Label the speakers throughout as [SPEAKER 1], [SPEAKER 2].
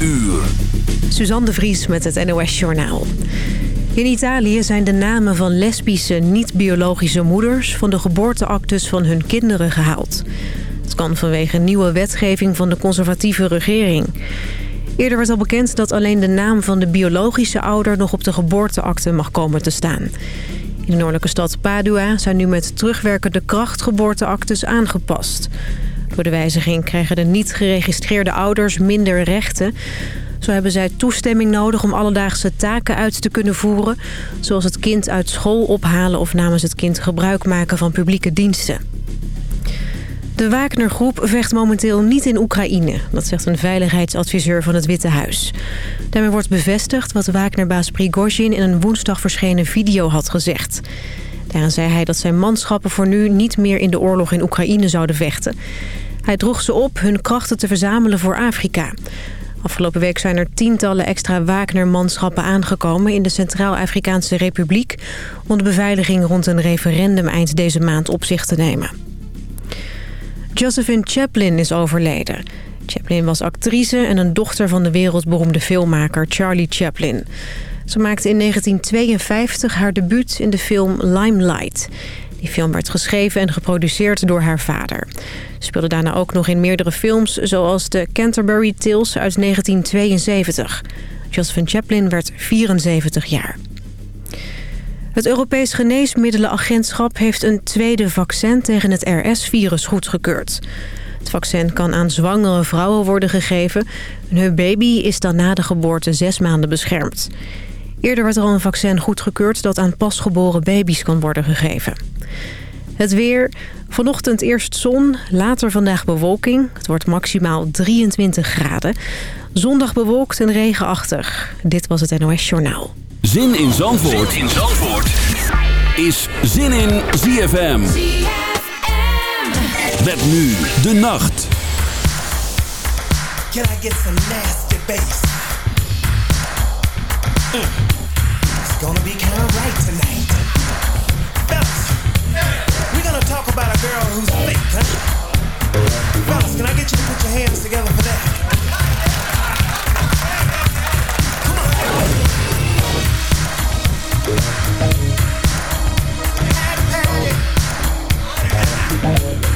[SPEAKER 1] uur.
[SPEAKER 2] Suzanne de Vries met het NOS Journaal. In Italië zijn de namen van lesbische, niet-biologische moeders... van de geboorteactes van hun kinderen gehaald. Het kan vanwege nieuwe wetgeving van de conservatieve regering. Eerder werd al bekend dat alleen de naam van de biologische ouder... nog op de geboorteakte mag komen te staan. In de noordelijke stad Padua zijn nu met terugwerkende kracht geboorteactes aangepast... Door de wijziging krijgen de niet geregistreerde ouders minder rechten. Zo hebben zij toestemming nodig om alledaagse taken uit te kunnen voeren... zoals het kind uit school ophalen of namens het kind gebruik maken van publieke diensten. De Wagner-groep vecht momenteel niet in Oekraïne. Dat zegt een veiligheidsadviseur van het Witte Huis. Daarmee wordt bevestigd wat Wagner-baas Prigozhin in een woensdag verschenen video had gezegd. Daarin zei hij dat zijn manschappen voor nu niet meer in de oorlog in Oekraïne zouden vechten. Hij droeg ze op hun krachten te verzamelen voor Afrika. Afgelopen week zijn er tientallen extra Wagner-manschappen aangekomen... in de Centraal-Afrikaanse Republiek... om de beveiliging rond een referendum eind deze maand op zich te nemen. Josephine Chaplin is overleden. Chaplin was actrice en een dochter van de wereldberoemde filmmaker Charlie Chaplin. Ze maakte in 1952 haar debuut in de film Limelight... Die film werd geschreven en geproduceerd door haar vader. Ze speelde daarna ook nog in meerdere films... zoals de Canterbury Tales uit 1972. Josephine Chaplin werd 74 jaar. Het Europees Geneesmiddelenagentschap heeft een tweede vaccin tegen het RS-virus goedgekeurd. Het vaccin kan aan zwangere vrouwen worden gegeven. hun baby is dan na de geboorte zes maanden beschermd. Eerder werd er al een vaccin goedgekeurd dat aan pasgeboren baby's kan worden gegeven. Het weer. Vanochtend eerst zon, later vandaag bewolking. Het wordt maximaal 23 graden. Zondag bewolkt en regenachtig. Dit was het NOS Journaal.
[SPEAKER 1] Zin in Zandvoort, zin in Zandvoort. is Zin in ZFM. ZFM. Met nu de nacht. Can I get some nasty bass? Mm. Gonna be kind of right tonight. gonna talk about a girl who's? Fellas, can I get you to put your hands together for that? Come on.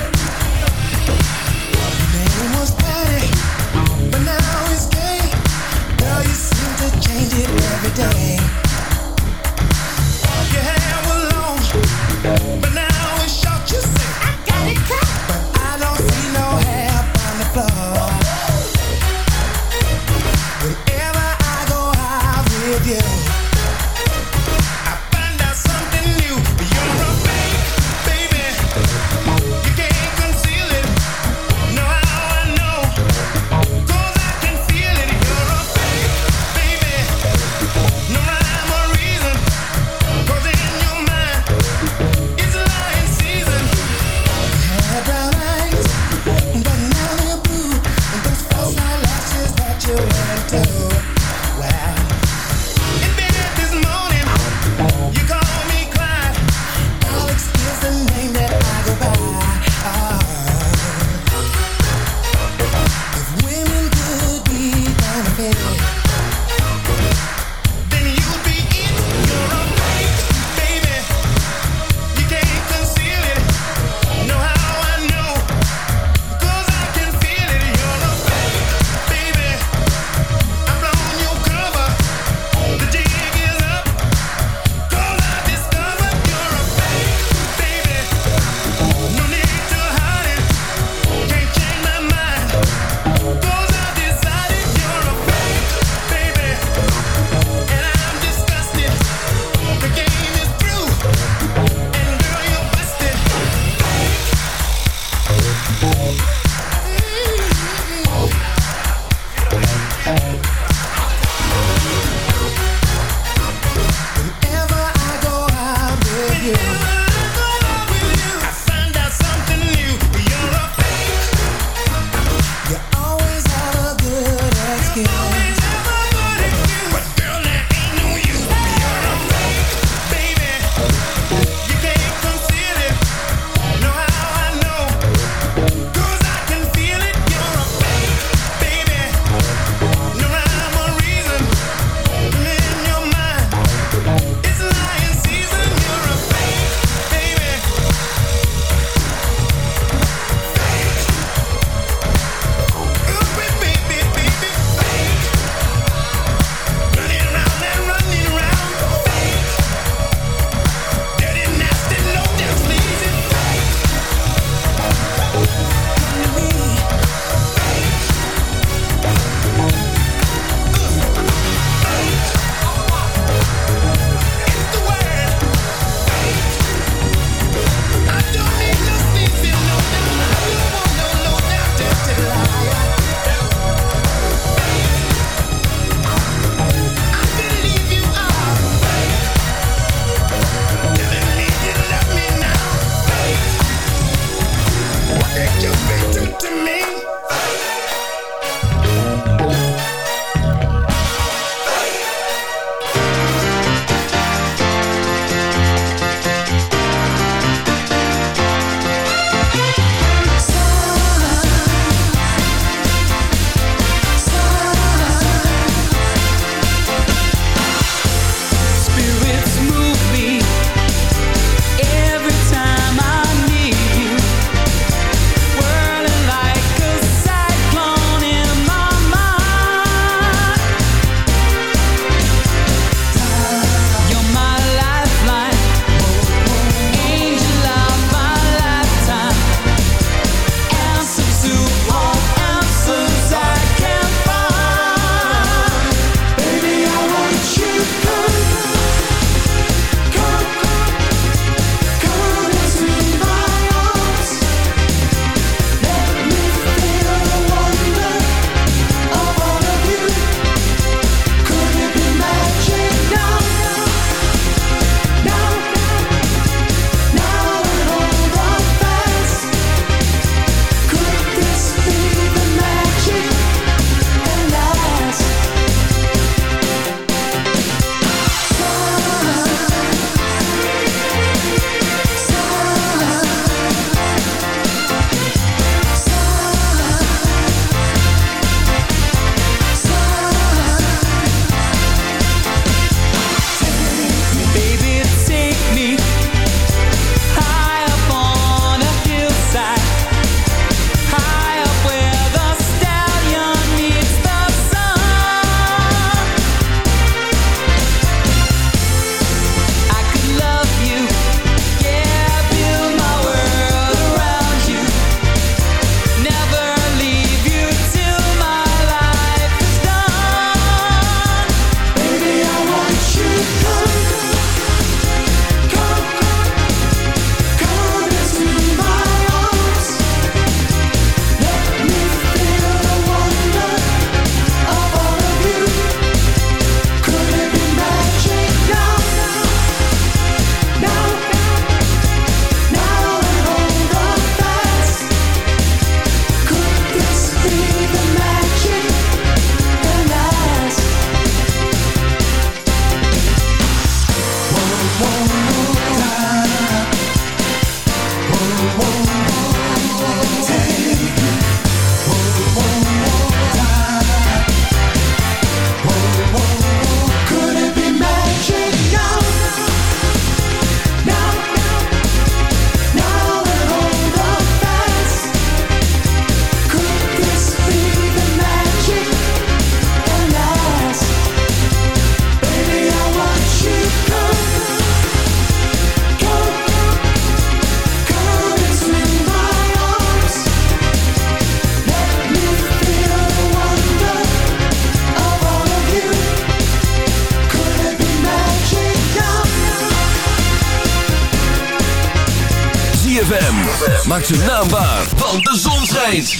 [SPEAKER 1] Maak zijn naam waar, want de zon schijnt.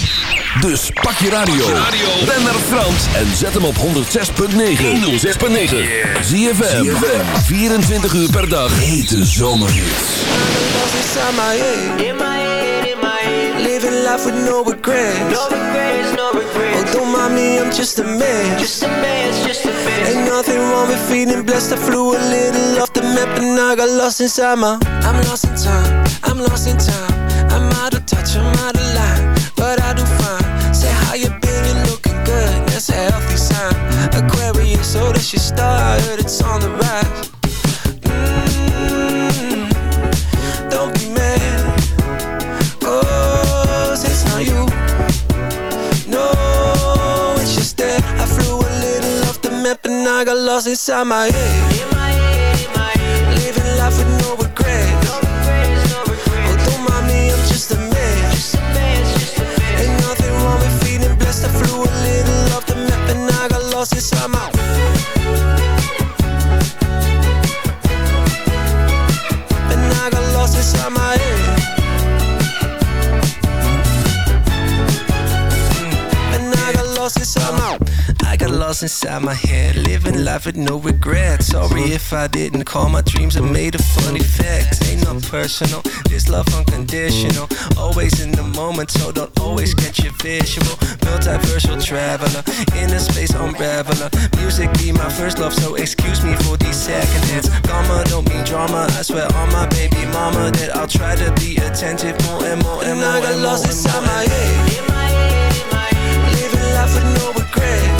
[SPEAKER 1] Dus pak je radio. Ben naar Frans en zet hem op 106.9. 106.9. Zie je 24 uur per dag. Hete
[SPEAKER 3] head. Living life with no regrets. No regrets, no regrets. Oh, don't mind me, I'm just a man. Just a man, just a man. Ain't nothing wrong with feeling blessed. I flew a little off the map and I got lost inside my. I'm lost in time. I'm lost in time. I'm out of touch. I'm out of line. But I do fine. Say how you been? you're looking good. That's a healthy sign. Aquarius, so that's your star. I heard it's on the rise. Mm, Don't be mad Oh, it's not you No, it's just that I flew a little off the map And I got lost inside my head, inside my head Living life with no regrets. Sorry if I didn't call my dreams are made of funny facts Ain't not personal, this love unconditional. Always in the moment, so don't always get your visual. Multiversal traveler, inner a space unraveler. Music be my first love, so excuse me for these second hands. Karma don't mean drama, I swear on my baby mama That I'll try to be attentive more and more and, and more I got lost inside my head. Living life with no regrets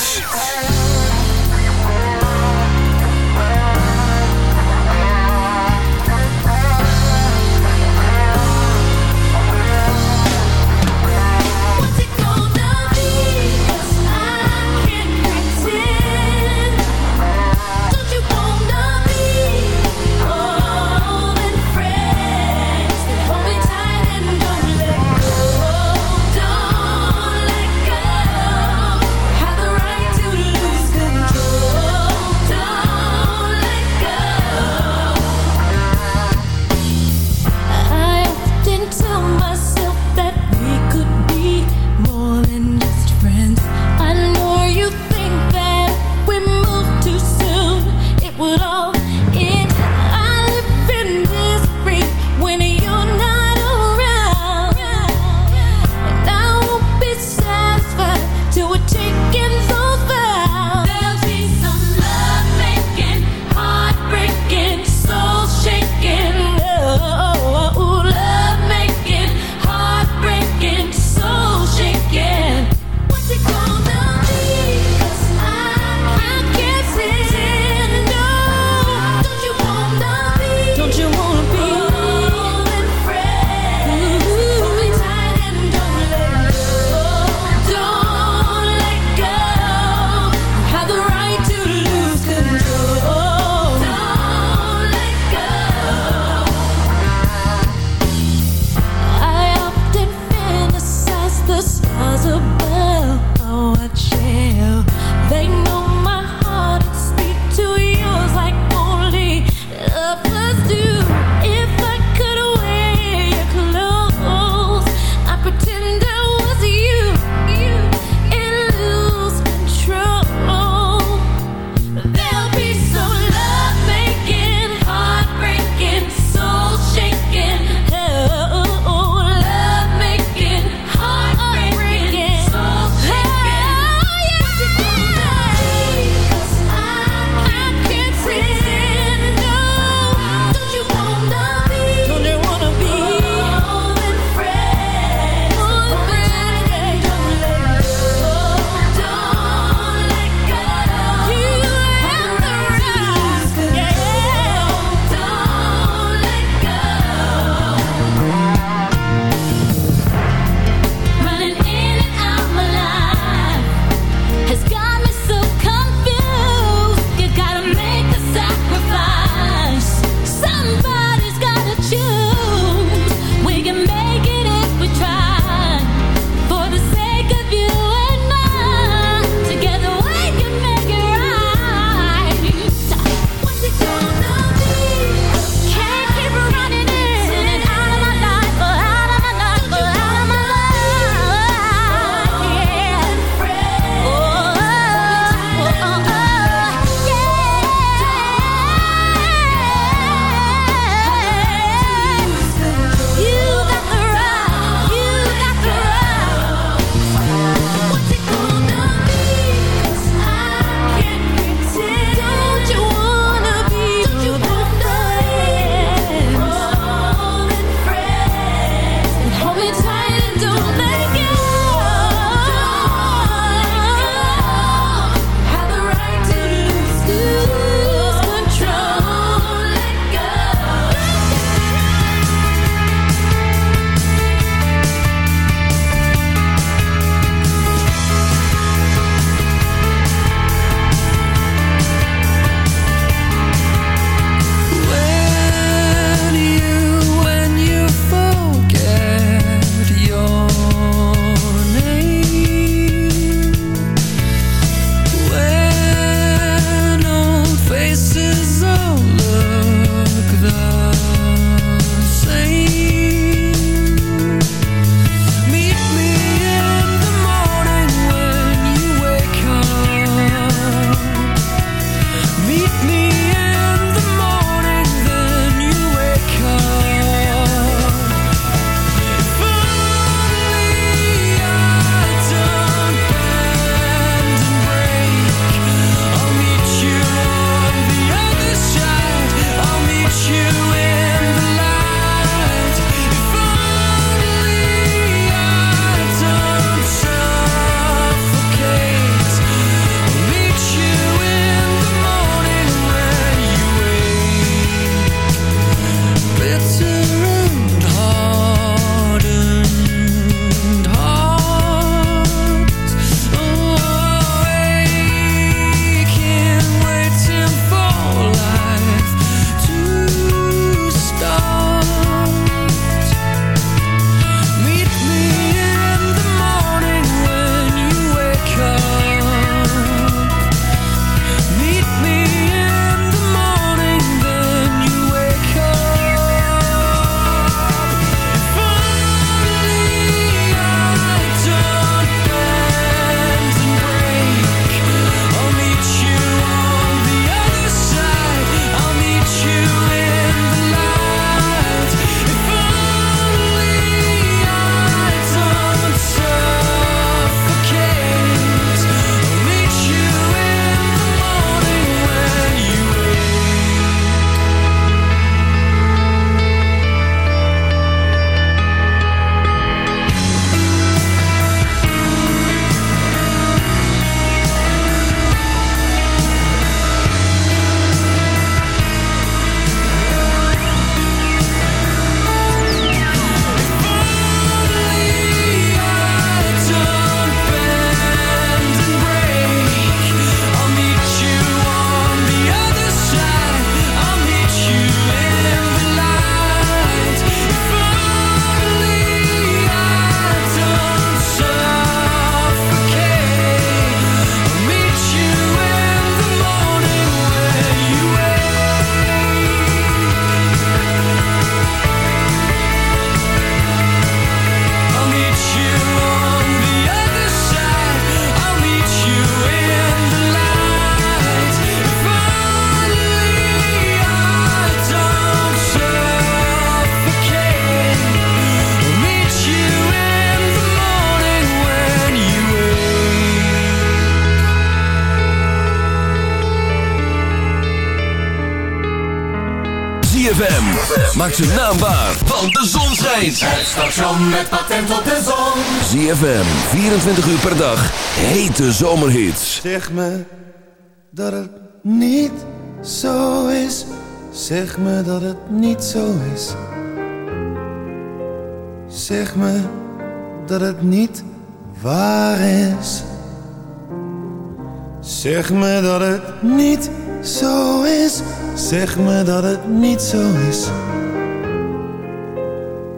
[SPEAKER 1] Maak ze naambaar, want de zon schijnt.
[SPEAKER 4] Het station met patent op de zon.
[SPEAKER 1] ZFM, 24 uur per dag. Hete zomerhits.
[SPEAKER 5] Zeg me dat het niet zo is. Zeg me dat het niet zo is. Zeg me dat het niet waar is. Zeg me dat het niet zo is. Zeg me dat het niet zo is.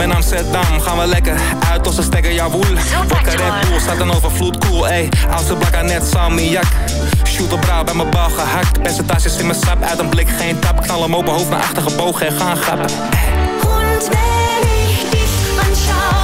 [SPEAKER 6] In
[SPEAKER 7] Amsterdam. Gaan we lekker uit als ze stekken jouw woel. Vodka Red Bull, staat een overvloed cool, ey. Oudste blakka net salmiak. Shoot op brouw bij mijn bal gehakt. Percentages in mijn sap, uit een blik geen tap. Knal hem open, hoofd naar achter gebogen en gaan grappen.
[SPEAKER 6] Und wenn ich dich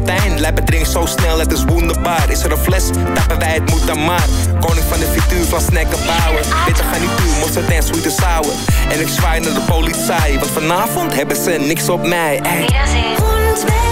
[SPEAKER 6] Tijn. Lijpen drink zo snel, het is wonderbaar. Is er een fles, tappen wij het moet dan maar. Koning van de frituur van snacken bouwen. Witte garnituur, mosterd en sweet and sour. En ik zwaai naar de politie, want vanavond hebben ze niks op mij. Ey.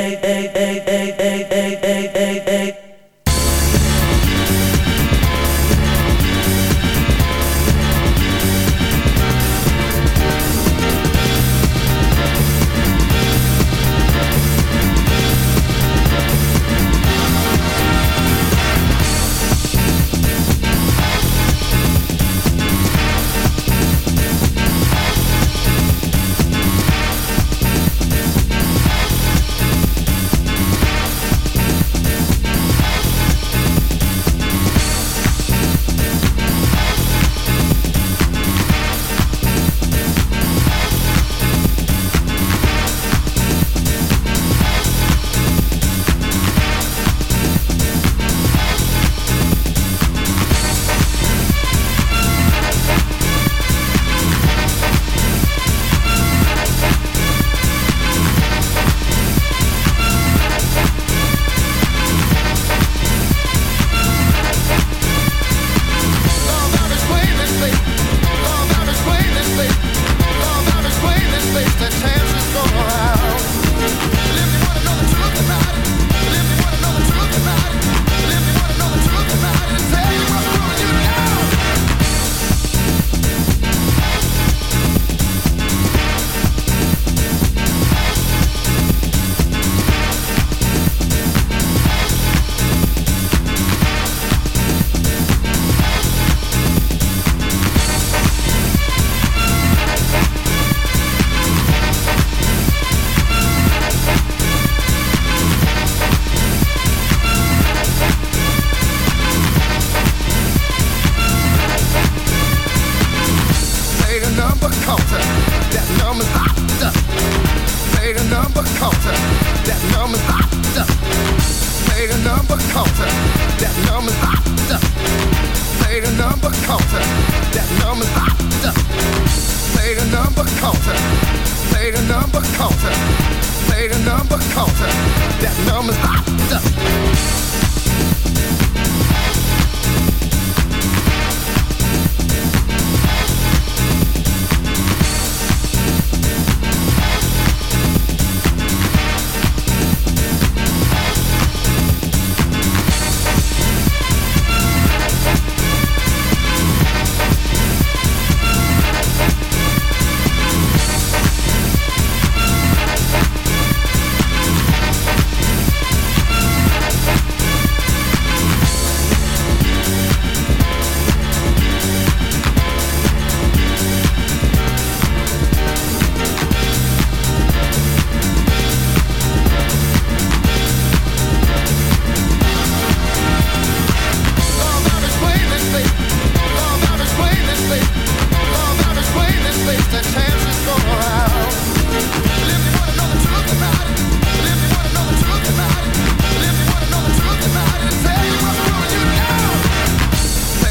[SPEAKER 8] egg, egg, egg, egg, egg, egg, egg, egg.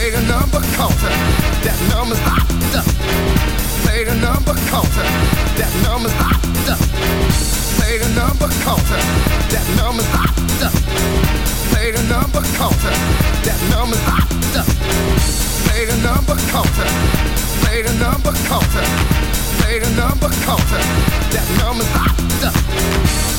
[SPEAKER 7] Play the number counter. That number's hot. Play the number counter. That number's hot. Play the number counter. That number's hot. Play the number counter. That number's hot. Play the number counter. Play the number counter. Play the number counter. That number's hot.